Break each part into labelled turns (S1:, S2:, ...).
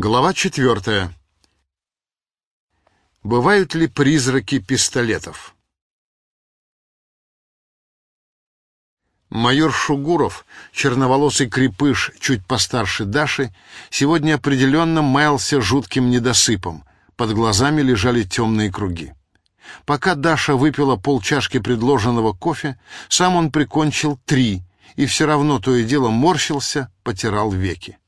S1: Глава четвертая. Бывают ли призраки пистолетов? Майор Шугуров, черноволосый крепыш, чуть постарше Даши, сегодня определенно маялся жутким недосыпом. Под глазами лежали темные круги. Пока Даша выпила полчашки предложенного кофе, сам он прикончил три, и все равно то и дело морщился, потирал веки.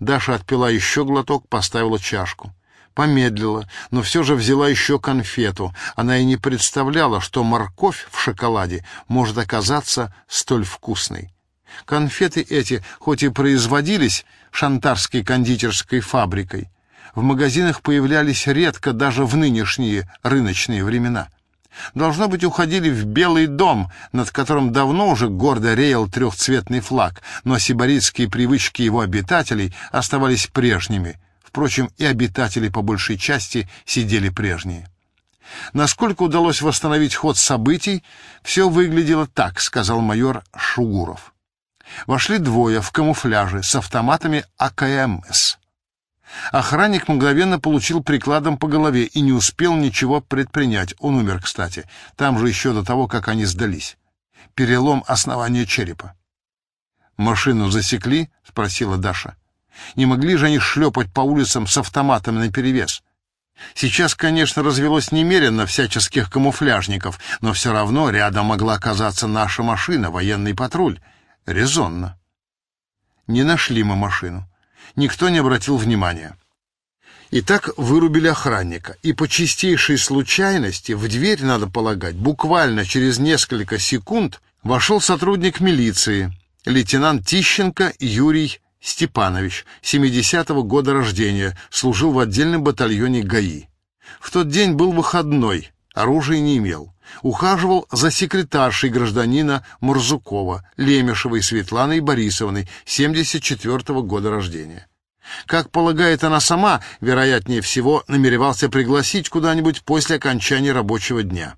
S1: Даша отпила еще глоток, поставила чашку. Помедлила, но все же взяла еще конфету. Она и не представляла, что морковь в шоколаде может оказаться столь вкусной. Конфеты эти, хоть и производились шантарской кондитерской фабрикой, в магазинах появлялись редко даже в нынешние рыночные времена. Должно быть, уходили в Белый дом, над которым давно уже гордо реял трехцветный флаг, но сибаритские привычки его обитателей оставались прежними. Впрочем, и обитатели по большей части сидели прежние. Насколько удалось восстановить ход событий, все выглядело так, сказал майор Шугуров. Вошли двое в камуфляже с автоматами АКМС. Охранник мгновенно получил прикладом по голове и не успел ничего предпринять. Он умер, кстати. Там же еще до того, как они сдались. Перелом основания черепа. «Машину засекли?» — спросила Даша. «Не могли же они шлепать по улицам с автоматами наперевес?» Сейчас, конечно, развелось немерено всяческих камуфляжников, но все равно рядом могла оказаться наша машина, военный патруль. Резонно. Не нашли мы машину никто не обратил внимания. Итак, вырубили охранника, и по чистейшей случайности в дверь, надо полагать, буквально через несколько секунд вошел сотрудник милиции, лейтенант Тищенко Юрий Степанович, 70-го года рождения, служил в отдельном батальоне ГАИ. В тот день был выходной, оружия не имел. Ухаживал за секретаршей гражданина Мурзукова, Лемешевой Светланой Борисовной, 74-го года рождения. Как полагает она сама, вероятнее всего, намеревался пригласить куда-нибудь после окончания рабочего дня.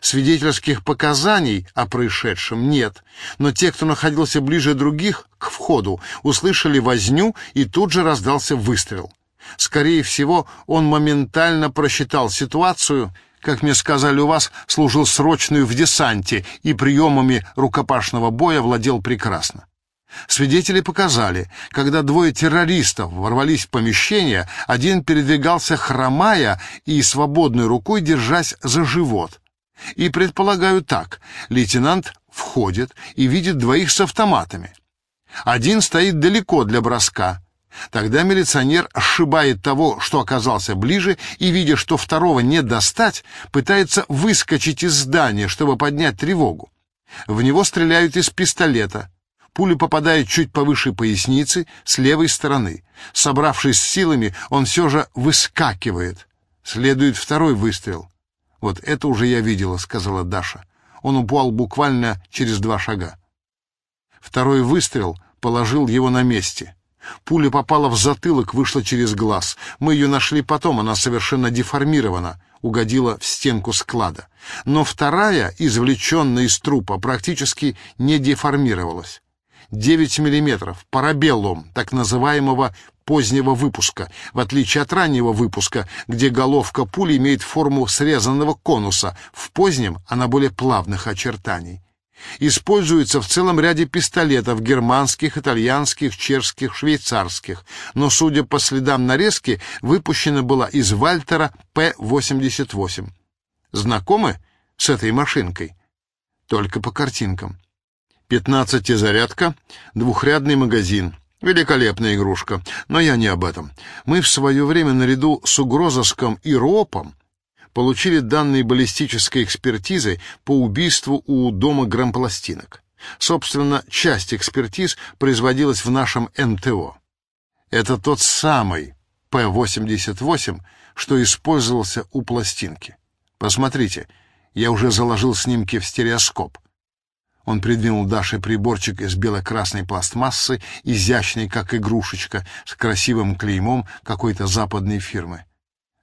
S1: Свидетельских показаний о происшедшем нет, но те, кто находился ближе других к входу, услышали возню и тут же раздался выстрел. Скорее всего, он моментально просчитал ситуацию — как мне сказали у вас, служил срочную в десанте и приемами рукопашного боя владел прекрасно. Свидетели показали, когда двое террористов ворвались в помещение, один передвигался хромая и свободной рукой держась за живот. И предполагаю так, лейтенант входит и видит двоих с автоматами. Один стоит далеко для броска, Тогда милиционер ошибает того, что оказался ближе, и, видя, что второго не достать, пытается выскочить из здания, чтобы поднять тревогу. В него стреляют из пистолета. Пуля попадает чуть повыше поясницы, с левой стороны. Собравшись с силами, он все же выскакивает. Следует второй выстрел. «Вот это уже я видела», — сказала Даша. Он упал буквально через два шага. Второй выстрел положил его на месте — Пуля попала в затылок, вышла через глаз. Мы ее нашли потом, она совершенно деформирована, угодила в стенку склада. Но вторая, извлеченная из трупа, практически не деформировалась. 9 миллиметров, парабеллум, так называемого позднего выпуска, в отличие от раннего выпуска, где головка пули имеет форму срезанного конуса, в позднем она более плавных очертаний. Используется в целом ряде пистолетов германских, итальянских, чешских, швейцарских, но, судя по следам нарезки, выпущена была из Вальтера П-88. Знакомы с этой машинкой? Только по картинкам. Пятнадцатизарядка, двухрядный магазин. Великолепная игрушка, но я не об этом. Мы в свое время наряду с угрозыском и ропом получили данные баллистической экспертизы по убийству у дома грампластинок. Собственно, часть экспертиз производилась в нашем НТО. Это тот самый П-88, что использовался у пластинки. Посмотрите, я уже заложил снимки в стереоскоп. Он придвинул Даше приборчик из бело-красной пластмассы, изящный, как игрушечка, с красивым клеймом какой-то западной фирмы.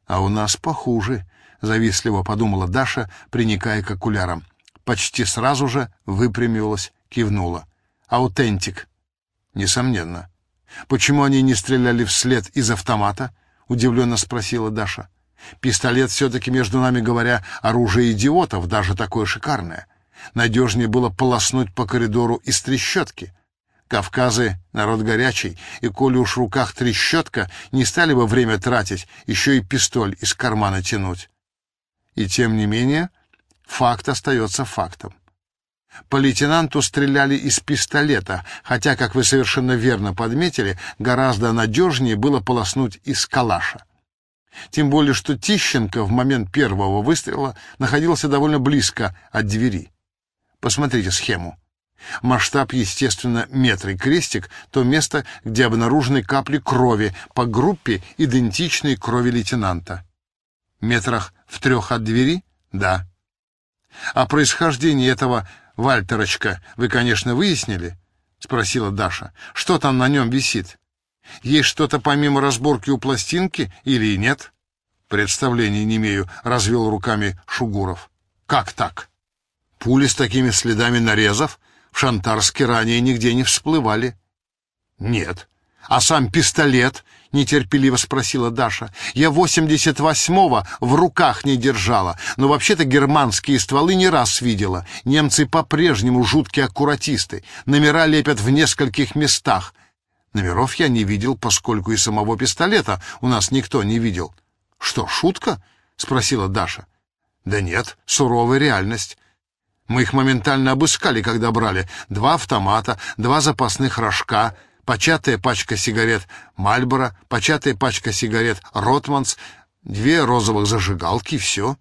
S1: А у нас похуже, завистливо подумала Даша, приникая к окулярам. Почти сразу же выпрямилась, кивнула. Аутентик. Несомненно. Почему они не стреляли вслед из автомата? Удивленно спросила Даша. Пистолет все-таки, между нами говоря, оружие идиотов, даже такое шикарное. Надежнее было полоснуть по коридору из трещотки. Кавказы — народ горячий, и коли уж в руках трещотка, не стали бы время тратить, еще и пистоль из кармана тянуть. И тем не менее, факт остается фактом. По лейтенанту стреляли из пистолета, хотя, как вы совершенно верно подметили, гораздо надежнее было полоснуть из калаша. Тем более, что Тищенко в момент первого выстрела находился довольно близко от двери. Посмотрите схему. Масштаб, естественно, метры крестик, то место, где обнаружены капли крови по группе, идентичной крови лейтенанта. Метрах в трех от двери? Да. А происхождение этого Вальтерочка вы, конечно, выяснили? Спросила Даша. Что там на нем висит? Есть что-то помимо разборки у пластинки или нет? Представления не имею, развел руками Шугуров. Как так? Пули с такими следами нарезов в Шантарске ранее нигде не всплывали. Нет. А сам пистолет, нетерпеливо спросила Даша. Я восемьдесят восьмого в руках не держала, но вообще-то германские стволы не раз видела. Немцы по-прежнему жуткие аккуратисты, номера лепят в нескольких местах. Номеров я не видел, поскольку и самого пистолета у нас никто не видел. Что, шутка? спросила Даша. Да нет, суровая реальность. Мы их моментально обыскали, когда брали. Два автомата, два запасных рожка, початая пачка сигарет «Мальборо», початая пачка сигарет «Ротманс», две розовых зажигалки, все.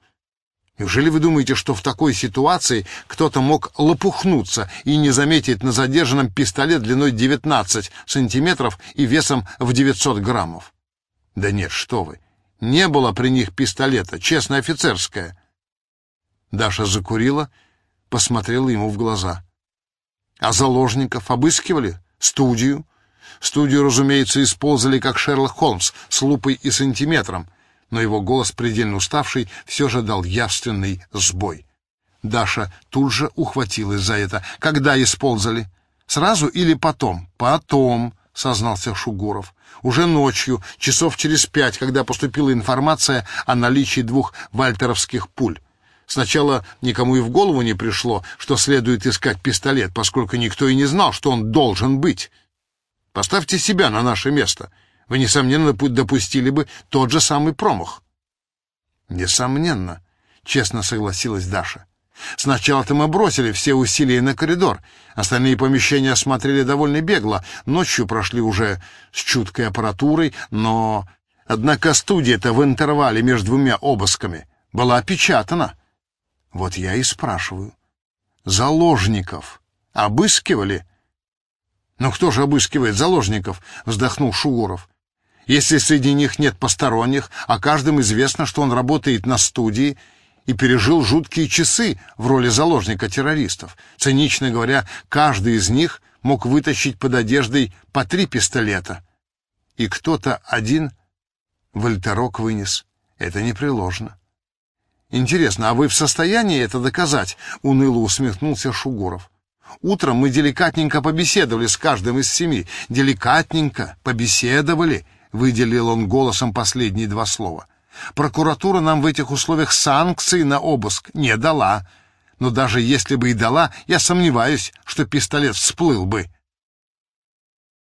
S1: Неужели вы думаете, что в такой ситуации кто-то мог лопухнуться и не заметить на задержанном пистолет длиной 19 сантиметров и весом в 900 граммов? Да нет, что вы. Не было при них пистолета, честно офицерское. Даша закурила посмотрела ему в глаза. А заложников обыскивали? Студию? Студию, разумеется, использовали как Шерлок Холмс с лупой и сантиметром, но его голос, предельно уставший, все же дал явственный сбой. Даша тут же ухватилась за это. Когда использовали? Сразу или потом? Потом, сознался Шугуров. Уже ночью, часов через пять, когда поступила информация о наличии двух вальтеровских пуль. Сначала никому и в голову не пришло, что следует искать пистолет, поскольку никто и не знал, что он должен быть. Поставьте себя на наше место. Вы, несомненно, допустили бы тот же самый промах. Несомненно, честно согласилась Даша. Сначала-то мы бросили все усилия на коридор. Остальные помещения осмотрели довольно бегло. Ночью прошли уже с чуткой аппаратурой, но... Однако студия-то в интервале между двумя обысками была опечатана. Вот я и спрашиваю. Заложников обыскивали? Ну кто же обыскивает заложников? Вздохнул Шугуров. Если среди них нет посторонних, а каждым известно, что он работает на студии и пережил жуткие часы в роли заложника террористов. Цинично говоря, каждый из них мог вытащить под одеждой по три пистолета. И кто-то один вольтерок вынес. Это непреложно. Интересно, а вы в состоянии это доказать? Уныло усмехнулся Шугуров. Утром мы деликатненько побеседовали с каждым из семи. Деликатненько побеседовали, выделил он голосом последние два слова. Прокуратура нам в этих условиях санкций на обыск не дала. Но даже если бы и дала, я сомневаюсь, что пистолет всплыл бы.